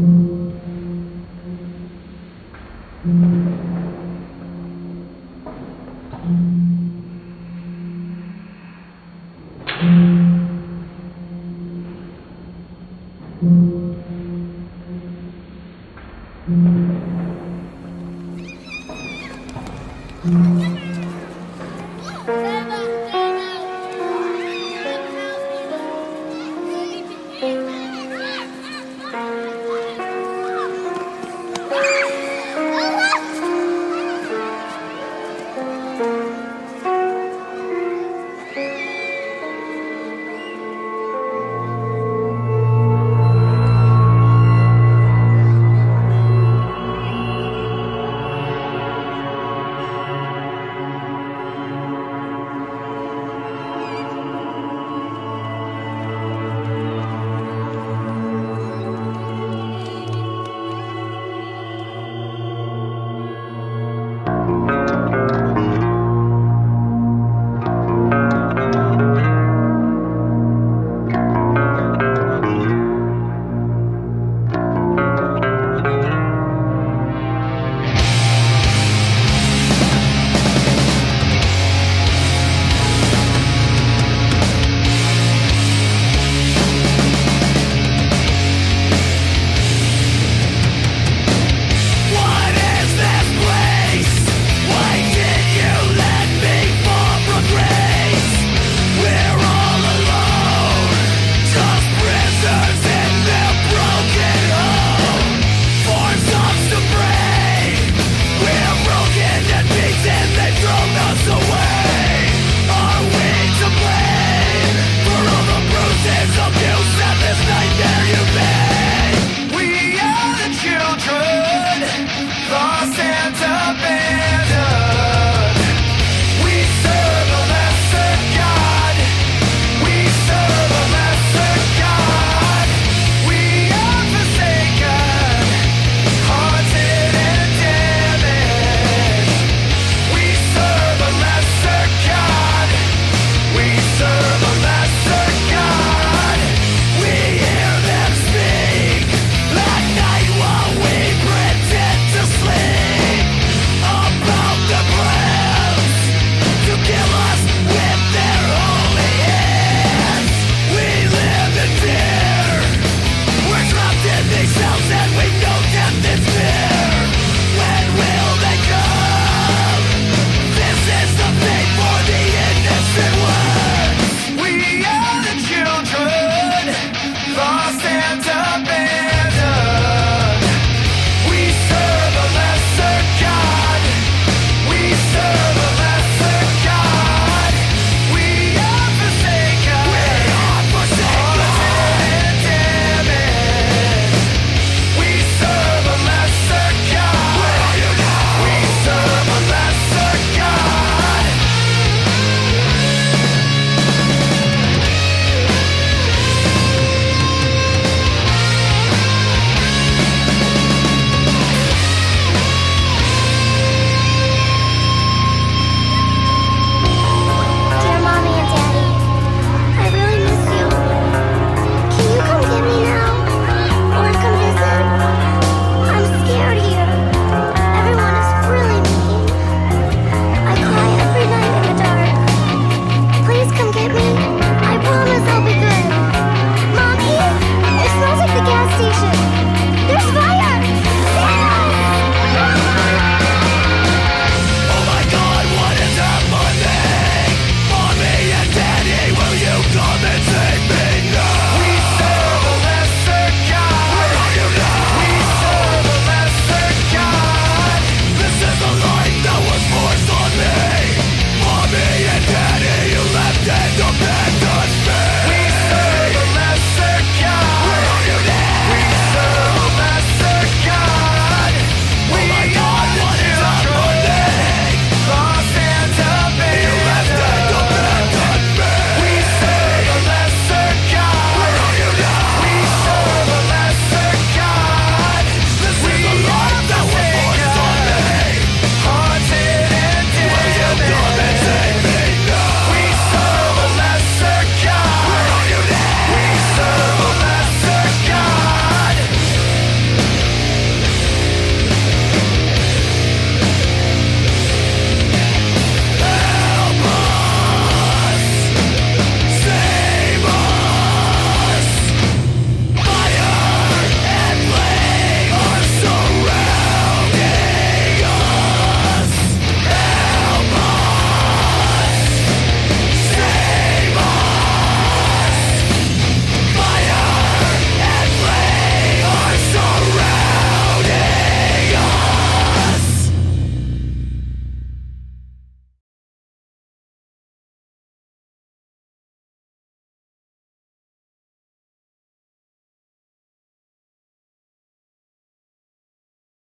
Mm-hmm.